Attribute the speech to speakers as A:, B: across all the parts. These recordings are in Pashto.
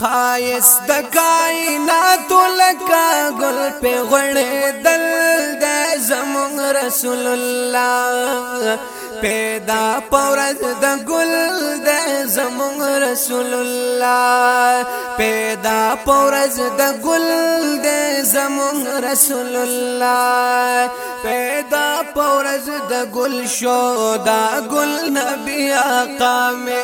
A: خایس د کائنات لکا گل په غړې دل د زمون رسول الله پیدا پورز د گل د زمون رسول الله پیدا پورز د گل د زمون رسول الله پیدا پورز د گل شو دا گل نبی آقا می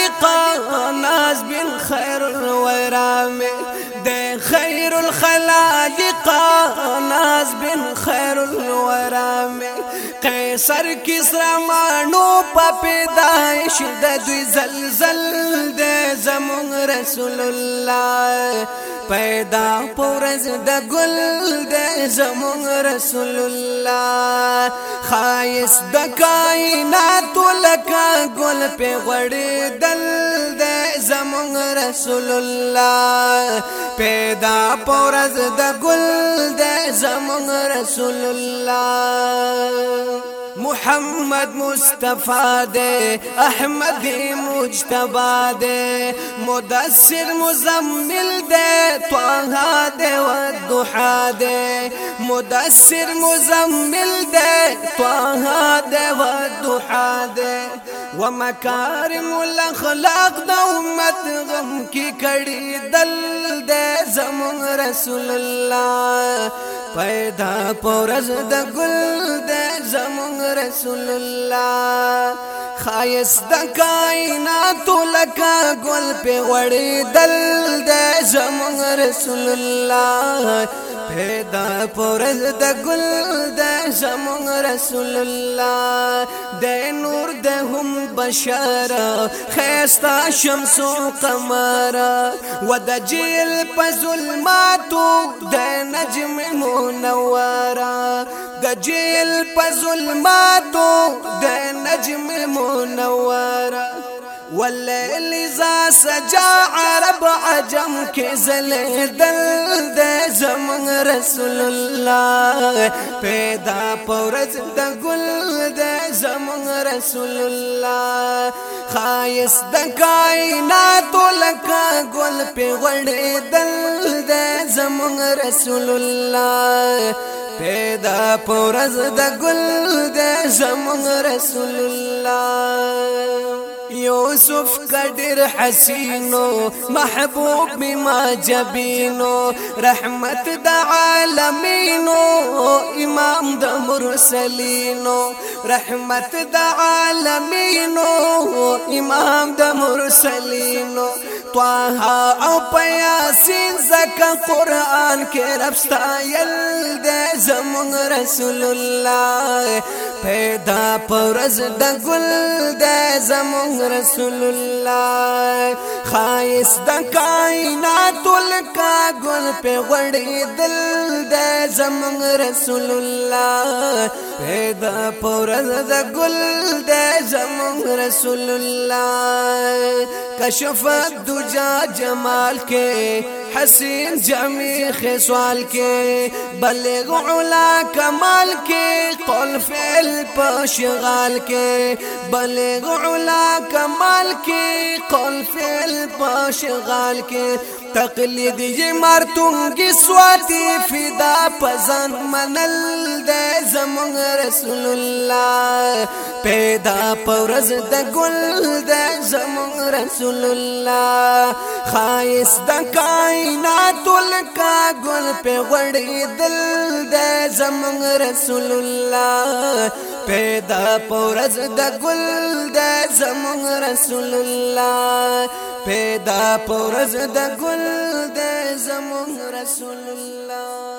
A: خالق ناز بن خیر الورام ده خیر الخلائق ناز بن خیر الورام قیصر کسرا مانو شل د دوی زلزل د زمون رسول الله پیدا پورز د ګل د زمون رسول الله خایس د کائنات لکه ګل په غړې دل د زمون رسول الله پیدا پورز د ګل دې زمون رسول الله محمد مصطفی دے احمد مجتبا دے مدثر مزمل دے طه دے والضحى دے مدثر مزمل دے طه دے والضحى دے و مکارم الاخلاق د امت غم کی کړي دل د زمون رسول الله پیدا پورز د گل د زمون رسول الله خایس د کائنات لکا گل په وړي دل د زمون رسول الله پیدا پرز د ګل د زمون رسول الله د نور د هم بشار خيستا شمس او قمر و د جیل په ظلماتو د نجم منور د جیل په ظلماتو د نجم منور والليل اذا سجا عرب عجم کې زلې دل د زمون رسول الله پیدا پورز د ګل د زمون رسول الله خایس د کائنات لکا ګل په وړې دل د زمون رسول الله پیدا پورز د ګل د زمون رسول الله یوسف کډر حسینو محبوب ما جبینو رحمت د عالمینو امام د مرسلینو رحمت د عالمینو امام د مرسلینو طه او پیاسین زکه قران کې رب ستایل د زمون رسول الله پیدا پرز د ګل د زمون رسول الله خایس د کائنات لکا ګل په غړې دل د زمون رسول الله پیدا پرز د ګل د زمون رسول الله کشف دجا جمال کې حسین جمی خصال کې بلغ علا کمال الفعل پشغال کے بلغ علا کمال کی قول فعل پشغال کے تقلید یہ مر تم کی سواتی فدا پزن منل دے زمان رسول اللہ پیدا پورز د گل دے زمان رسول اللہ خائص دے کائن لکا گل پہ غړی دل د زمون رسول الله پیدا پورز د گل د زمون رسول الله پیدا پورز د گل د زمون رسول الله